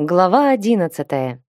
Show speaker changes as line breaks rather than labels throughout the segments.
Глава одиннадцатая.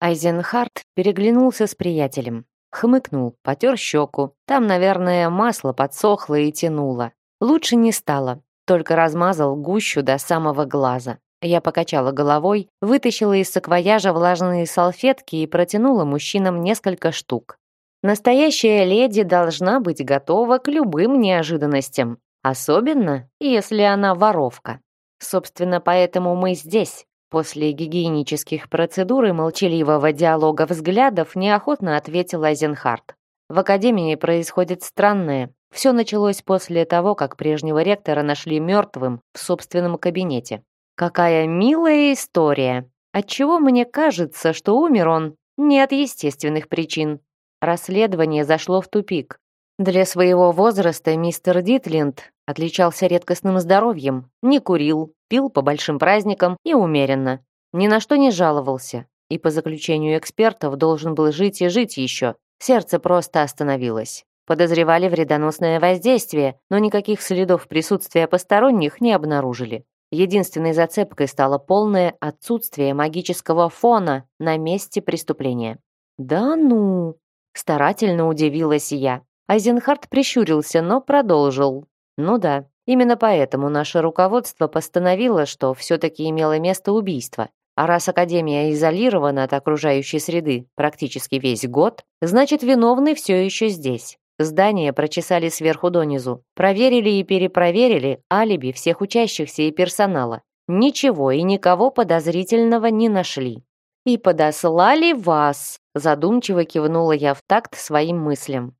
Айзенхарт переглянулся с приятелем. Хмыкнул, потер щеку. Там, наверное, масло подсохло и тянуло. Лучше не стало, только размазал гущу до самого глаза. Я покачала головой, вытащила из саквояжа влажные салфетки и протянула мужчинам несколько штук. Настоящая леди должна быть готова к любым неожиданностям, особенно если она воровка. Собственно, поэтому мы здесь. После гигиенических процедур и молчаливого диалога взглядов неохотно ответил Айзенхарт. В академии происходит странное. Все началось после того, как прежнего ректора нашли мертвым в собственном кабинете. Какая милая история. Отчего мне кажется, что умер он не от естественных причин. Расследование зашло в тупик. Для своего возраста мистер Дитлинд отличался редкостным здоровьем, не курил, пил по большим праздникам и умеренно. Ни на что не жаловался. И по заключению экспертов должен был жить и жить еще. Сердце просто остановилось. Подозревали вредоносное воздействие, но никаких следов присутствия посторонних не обнаружили. Единственной зацепкой стало полное отсутствие магического фона на месте преступления. «Да ну!» – старательно удивилась я. Айзенхард прищурился, но продолжил. Ну да, именно поэтому наше руководство постановило, что все-таки имело место убийство. А раз Академия изолирована от окружающей среды практически весь год, значит, виновный все еще здесь. Здание прочесали сверху донизу, проверили и перепроверили алиби всех учащихся и персонала. Ничего и никого подозрительного не нашли. «И подослали вас», задумчиво кивнула я в такт своим мыслям.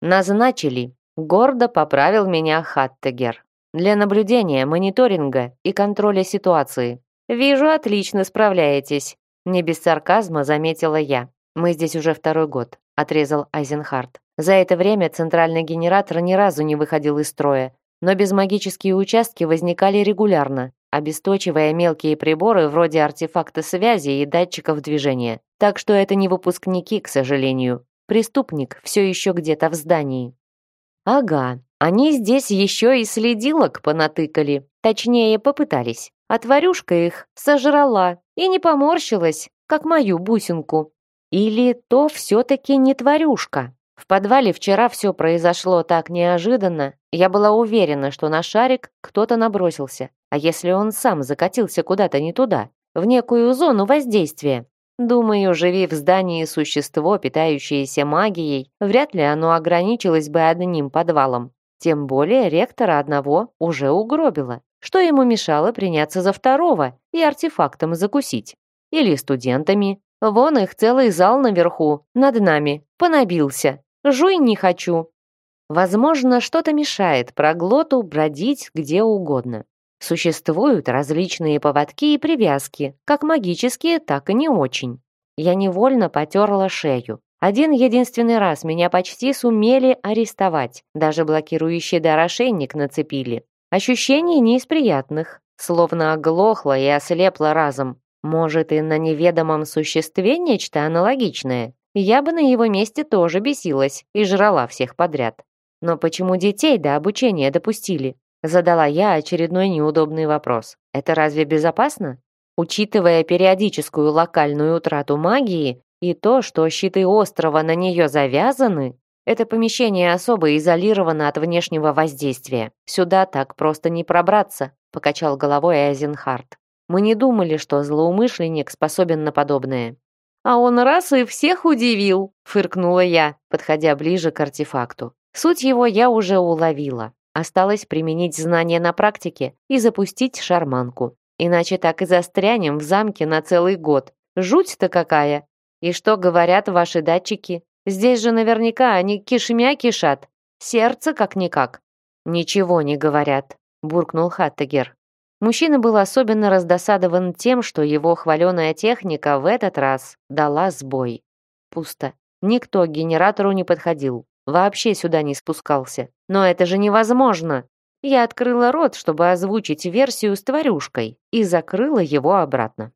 Назначили. Гордо поправил меня Хаттегер. Для наблюдения, мониторинга и контроля ситуации. Вижу, отлично справляетесь. Не без сарказма заметила я. Мы здесь уже второй год, отрезал Айзенхарт. За это время центральный генератор ни разу не выходил из строя, но безмагические участки возникали регулярно, обесточивая мелкие приборы вроде артефакта связи и датчиков движения. Так что это не выпускники, к сожалению. Преступник все еще где-то в здании. Ага, они здесь еще и следилок понатыкали. Точнее, попытались. А тварюшка их сожрала и не поморщилась, как мою бусинку. Или то все-таки не тварюшка. В подвале вчера все произошло так неожиданно. Я была уверена, что на шарик кто-то набросился. А если он сам закатился куда-то не туда, в некую зону воздействия? Думаю, живи в здании существо, питающееся магией, вряд ли оно ограничилось бы одним подвалом. Тем более ректора одного уже угробило. Что ему мешало приняться за второго и артефактом закусить? Или студентами? Вон их целый зал наверху, над нами, понабился. Жуй не хочу. Возможно, что-то мешает проглоту бродить где угодно. Существуют различные поводки и привязки, как магические, так и не очень. Я невольно потерла шею. Один единственный раз меня почти сумели арестовать, даже блокирующий дар ошейник нацепили. Ощущение не из приятных, словно оглохла и ослепла разом. Может, и на неведомом существе нечто аналогичное? Я бы на его месте тоже бесилась и жрала всех подряд. Но почему детей до обучения допустили? Задала я очередной неудобный вопрос. Это разве безопасно? Учитывая периодическую локальную утрату магии и то, что щиты острова на нее завязаны, это помещение особо изолировано от внешнего воздействия. Сюда так просто не пробраться, покачал головой Айзенхарт. Мы не думали, что злоумышленник способен на подобное. А он раз и всех удивил, фыркнула я, подходя ближе к артефакту. Суть его я уже уловила. Осталось применить знания на практике и запустить шарманку. Иначе так и застрянем в замке на целый год. Жуть-то какая! И что говорят ваши датчики? Здесь же наверняка они кишмя кишат. Сердце как-никак. Ничего не говорят, буркнул Хаттегер. Мужчина был особенно раздосадован тем, что его хваленая техника в этот раз дала сбой. Пусто. Никто к генератору не подходил. Вообще сюда не спускался. Но это же невозможно. Я открыла рот, чтобы озвучить версию с тварюшкой, и закрыла его обратно.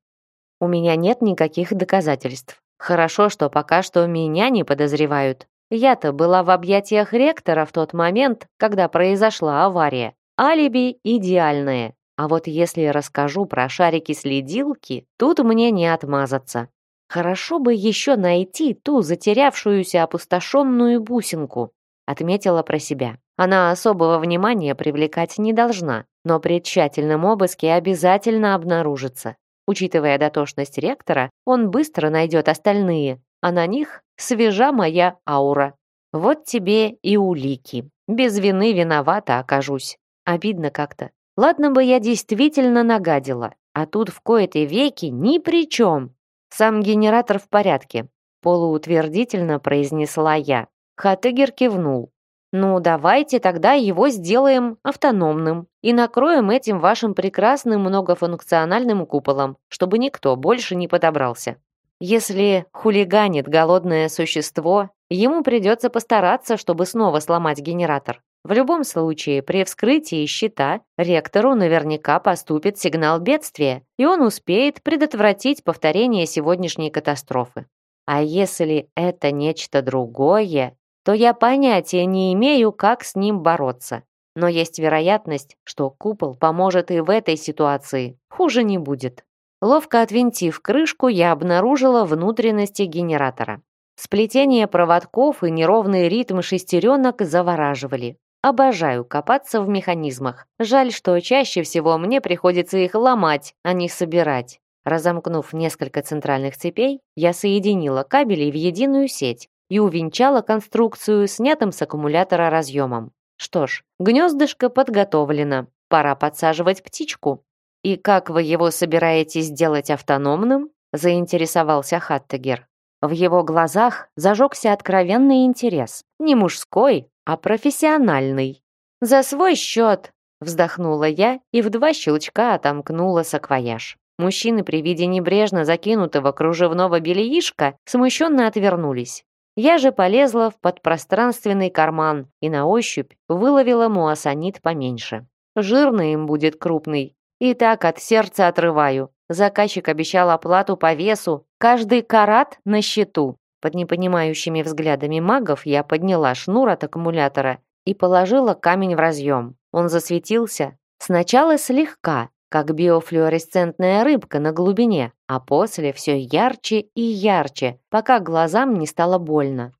У меня нет никаких доказательств. Хорошо, что пока что меня не подозревают. Я-то была в объятиях ректора в тот момент, когда произошла авария. Алиби идеальное. А вот если расскажу про шарики-следилки, тут мне не отмазаться. Хорошо бы еще найти ту затерявшуюся опустошенную бусинку, отметила про себя. Она особого внимания привлекать не должна, но при тщательном обыске обязательно обнаружится. Учитывая дотошность ректора, он быстро найдет остальные, а на них свежа моя аура. Вот тебе и улики. Без вины виновата окажусь. Обидно как-то. Ладно бы я действительно нагадила, а тут в кои-то веки ни при чем. Сам генератор в порядке, полуутвердительно произнесла я. Хатыгер кивнул. Ну, давайте тогда его сделаем автономным и накроем этим вашим прекрасным многофункциональным куполом, чтобы никто больше не подобрался. Если хулиганит голодное существо, ему придется постараться, чтобы снова сломать генератор. В любом случае, при вскрытии щита ректору наверняка поступит сигнал бедствия, и он успеет предотвратить повторение сегодняшней катастрофы. А если это нечто другое, то я понятия не имею, как с ним бороться. Но есть вероятность, что купол поможет и в этой ситуации. Хуже не будет. Ловко отвинтив крышку, я обнаружила внутренности генератора. Сплетение проводков и неровный ритм шестеренок завораживали. Обожаю копаться в механизмах. Жаль, что чаще всего мне приходится их ломать, а не собирать. Разомкнув несколько центральных цепей, я соединила кабели в единую сеть и увенчала конструкцию снятым с аккумулятора разъемом. Что ж, гнездышко подготовлено. Пора подсаживать птичку. «И как вы его собираетесь сделать автономным?» заинтересовался Хаттегер. В его глазах зажегся откровенный интерес. Не мужской, а профессиональный. «За свой счет!» Вздохнула я и в два щелчка отомкнула саквояж. Мужчины при виде небрежно закинутого кружевного бельишка смущенно отвернулись. Я же полезла в подпространственный карман и на ощупь выловила муассанит поменьше. Жирный им будет крупный. И так от сердца отрываю. Заказчик обещал оплату по весу. Каждый карат на счету. Под непонимающими взглядами магов я подняла шнур от аккумулятора и положила камень в разъем. Он засветился. Сначала слегка, как биофлюоресцентная рыбка на глубине, а после все ярче и ярче, пока глазам не стало больно.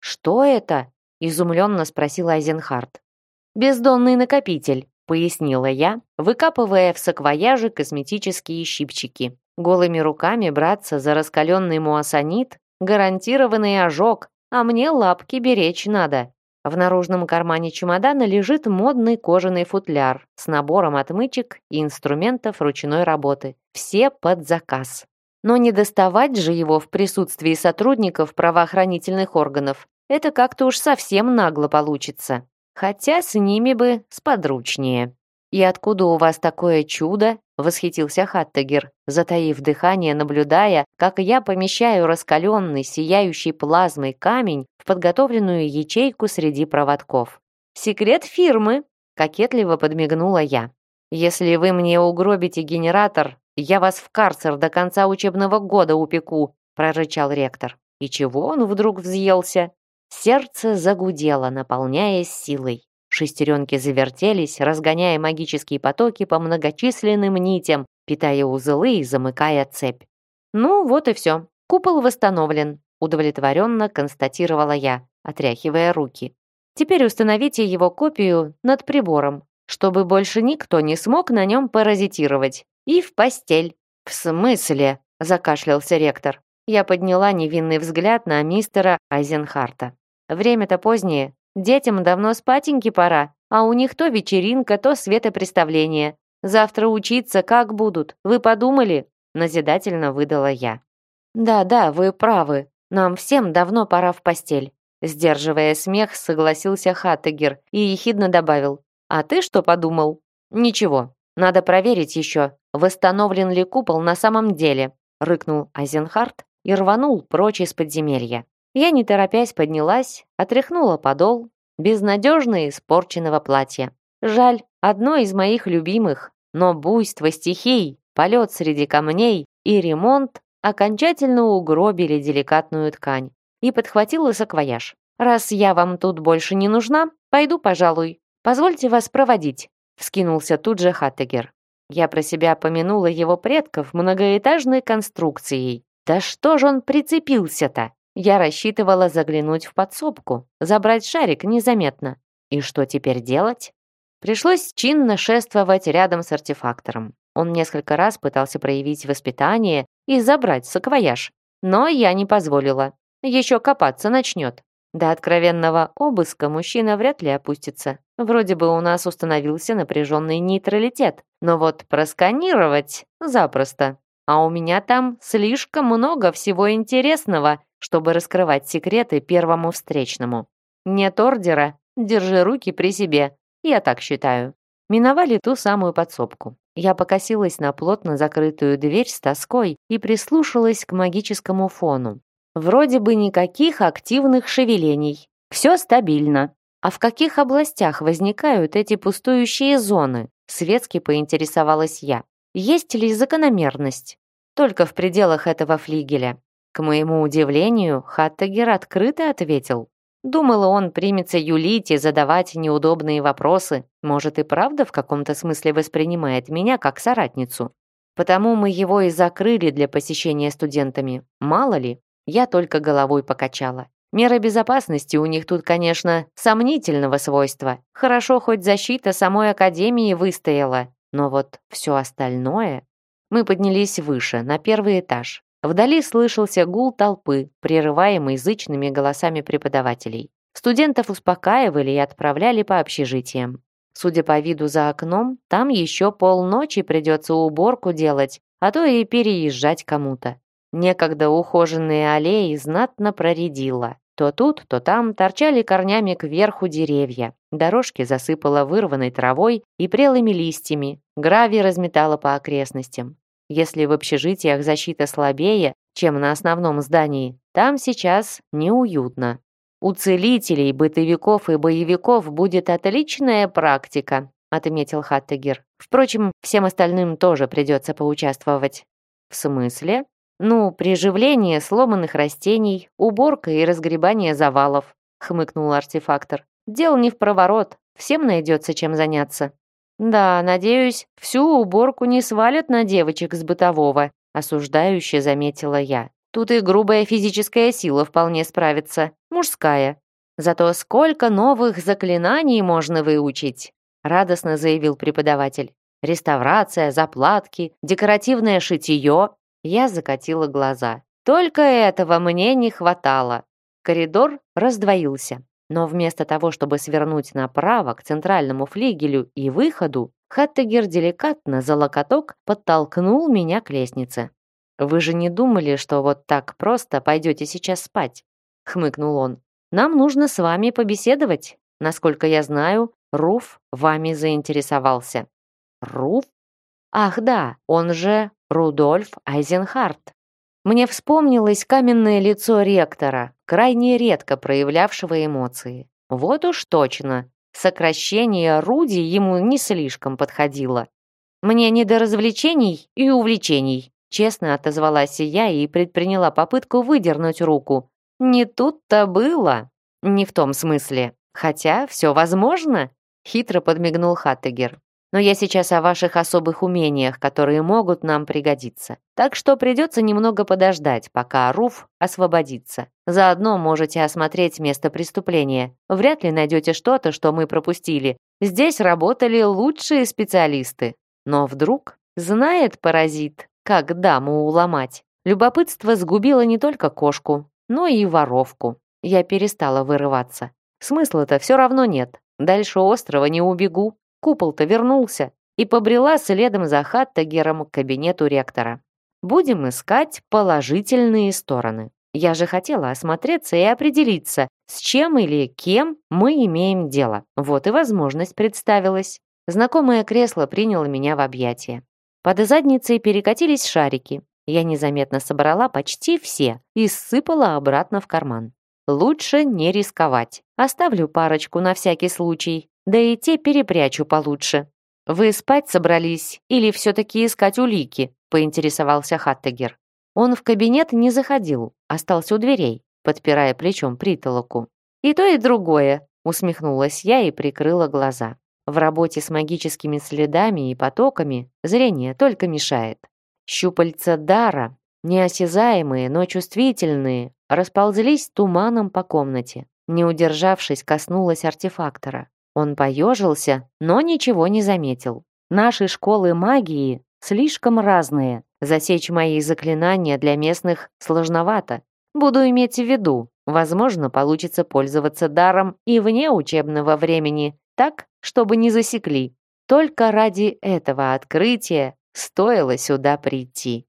«Что это?» – изумленно спросил Айзенхарт. «Бездонный накопитель», – пояснила я, выкапывая в саквояже косметические щипчики. Голыми руками браться за раскаленный муассанит – гарантированный ожог, а мне лапки беречь надо. В наружном кармане чемодана лежит модный кожаный футляр с набором отмычек и инструментов ручной работы. Все под заказ. Но не доставать же его в присутствии сотрудников правоохранительных органов. Это как-то уж совсем нагло получится. Хотя с ними бы сподручнее. «И откуда у вас такое чудо?» — восхитился Хаттегер, затаив дыхание, наблюдая, как я помещаю раскаленный, сияющий плазмой камень в подготовленную ячейку среди проводков. «Секрет фирмы!» — кокетливо подмигнула я. «Если вы мне угробите генератор, я вас в карцер до конца учебного года упеку», — прорычал ректор. И чего он вдруг взъелся? Сердце загудело, наполняясь силой. Шестеренки завертелись, разгоняя магические потоки по многочисленным нитям, питая узлы и замыкая цепь. «Ну, вот и все. Купол восстановлен», — удовлетворенно констатировала я, отряхивая руки. «Теперь установите его копию над прибором, чтобы больше никто не смог на нем паразитировать. И в постель». «В смысле?» — закашлялся ректор. Я подняла невинный взгляд на мистера Айзенхарта. «Время-то позднее, Детям давно спатеньки пора, а у них то вечеринка, то светопреставление. Завтра учиться как будут, вы подумали?» Назидательно выдала я. «Да-да, вы правы. Нам всем давно пора в постель». Сдерживая смех, согласился Хаттегер и ехидно добавил. «А ты что подумал?» «Ничего. Надо проверить еще, восстановлен ли купол на самом деле», рыкнул Айзенхарт и рванул прочь из подземелья. Я, не торопясь, поднялась, отряхнула подол безнадежно испорченного платья. Жаль, одно из моих любимых, но буйство стихий, полет среди камней и ремонт окончательно угробили деликатную ткань и подхватила саквояж. «Раз я вам тут больше не нужна, пойду, пожалуй. Позвольте вас проводить», — вскинулся тут же Хаттегер. Я про себя помянула его предков многоэтажной конструкцией. Да что же он прицепился-то? Я рассчитывала заглянуть в подсобку, забрать шарик незаметно. И что теперь делать? Пришлось чинно шествовать рядом с артефактором. Он несколько раз пытался проявить воспитание и забрать саквояж, но я не позволила. Еще копаться начнет. До откровенного обыска мужчина вряд ли опустится. Вроде бы у нас установился напряженный нейтралитет, но вот просканировать запросто. А у меня там слишком много всего интересного, чтобы раскрывать секреты первому встречному. Нет ордера, держи руки при себе. Я так считаю. Миновали ту самую подсобку. Я покосилась на плотно закрытую дверь с тоской и прислушалась к магическому фону. Вроде бы никаких активных шевелений. Все стабильно. А в каких областях возникают эти пустующие зоны? Светски поинтересовалась я. Есть ли закономерность? Только в пределах этого флигеля. К моему удивлению, Хаттагер открыто ответил. Думала, он примется юлить и задавать неудобные вопросы. Может, и правда в каком-то смысле воспринимает меня как соратницу. Потому мы его и закрыли для посещения студентами. Мало ли, я только головой покачала. Меры безопасности у них тут, конечно, сомнительного свойства. Хорошо, хоть защита самой Академии выстояла. Но вот все остальное... Мы поднялись выше, на первый этаж. Вдали слышался гул толпы, прерываемый язычными голосами преподавателей. Студентов успокаивали и отправляли по общежитиям. Судя по виду за окном, там еще полночи придется уборку делать, а то и переезжать кому-то. Некогда ухоженные аллеи знатно проредило. То тут, то там торчали корнями кверху деревья. Дорожки засыпало вырванной травой и прелыми листьями. Гравий разметало по окрестностям. Если в общежитиях защита слабее, чем на основном здании, там сейчас неуютно. У целителей, бытовиков и боевиков будет отличная практика, отметил Хаттегер. Впрочем, всем остальным тоже придется поучаствовать. В смысле? «Ну, приживление сломанных растений, уборка и разгребание завалов», хмыкнул артефактор. «Дел не в проворот, всем найдется чем заняться». «Да, надеюсь, всю уборку не свалят на девочек с бытового», осуждающе заметила я. «Тут и грубая физическая сила вполне справится, мужская. Зато сколько новых заклинаний можно выучить», радостно заявил преподаватель. «Реставрация, заплатки, декоративное шитье, я закатила глаза. Только этого мне не хватало. Коридор раздвоился. Но вместо того, чтобы свернуть направо к центральному флигелю и выходу, Хаттегер деликатно за локоток подтолкнул меня к лестнице. «Вы же не думали, что вот так просто пойдете сейчас спать?» — хмыкнул он. «Нам нужно с вами побеседовать. Насколько я знаю, Руф вами заинтересовался». «Руф? Ах да, он же Рудольф Айзенхарт. Мне вспомнилось каменное лицо ректора, крайне редко проявлявшего эмоции. Вот уж точно, сокращение Руди ему не слишком подходило. Мне не до развлечений и увлечений, честно отозвалась я и предприняла попытку выдернуть руку. Не тут-то было. Не в том смысле. Хотя все возможно, хитро подмигнул Хаттегер. Но я сейчас о ваших особых умениях, которые могут нам пригодиться. Так что придется немного подождать, пока Руф освободится. Заодно можете осмотреть место преступления. Вряд ли найдете что-то, что мы пропустили. Здесь работали лучшие специалисты. Но вдруг знает паразит, как даму уломать. Любопытство сгубило не только кошку, но и воровку. Я перестала вырываться. Смысла-то все равно нет. Дальше острова не убегу. Купол-то вернулся и побрела следом за Хаттагером к кабинету ректора. Будем искать положительные стороны. Я же хотела осмотреться и определиться, с чем или кем мы имеем дело. Вот и возможность представилась. Знакомое кресло приняло меня в объятия. Под задницей перекатились шарики. Я незаметно собрала почти все и сыпала обратно в карман. Лучше не рисковать. Оставлю парочку на всякий случай. Да и те перепрячу получше. Вы спать собрались или все-таки искать улики? Поинтересовался Хаттегер. Он в кабинет не заходил, остался у дверей, подпирая плечом притолоку. И то, и другое, усмехнулась я и прикрыла глаза. В работе с магическими следами и потоками зрение только мешает. Щупальца дара, неосязаемые, но чувствительные, расползлись туманом по комнате. Не удержавшись, коснулась артефактора. Он поежился, но ничего не заметил. Наши школы магии слишком разные. Засечь мои заклинания для местных сложновато. Буду иметь в виду. Возможно, получится пользоваться даром и вне учебного времени, так, чтобы не засекли. Только ради этого открытия стоило сюда прийти.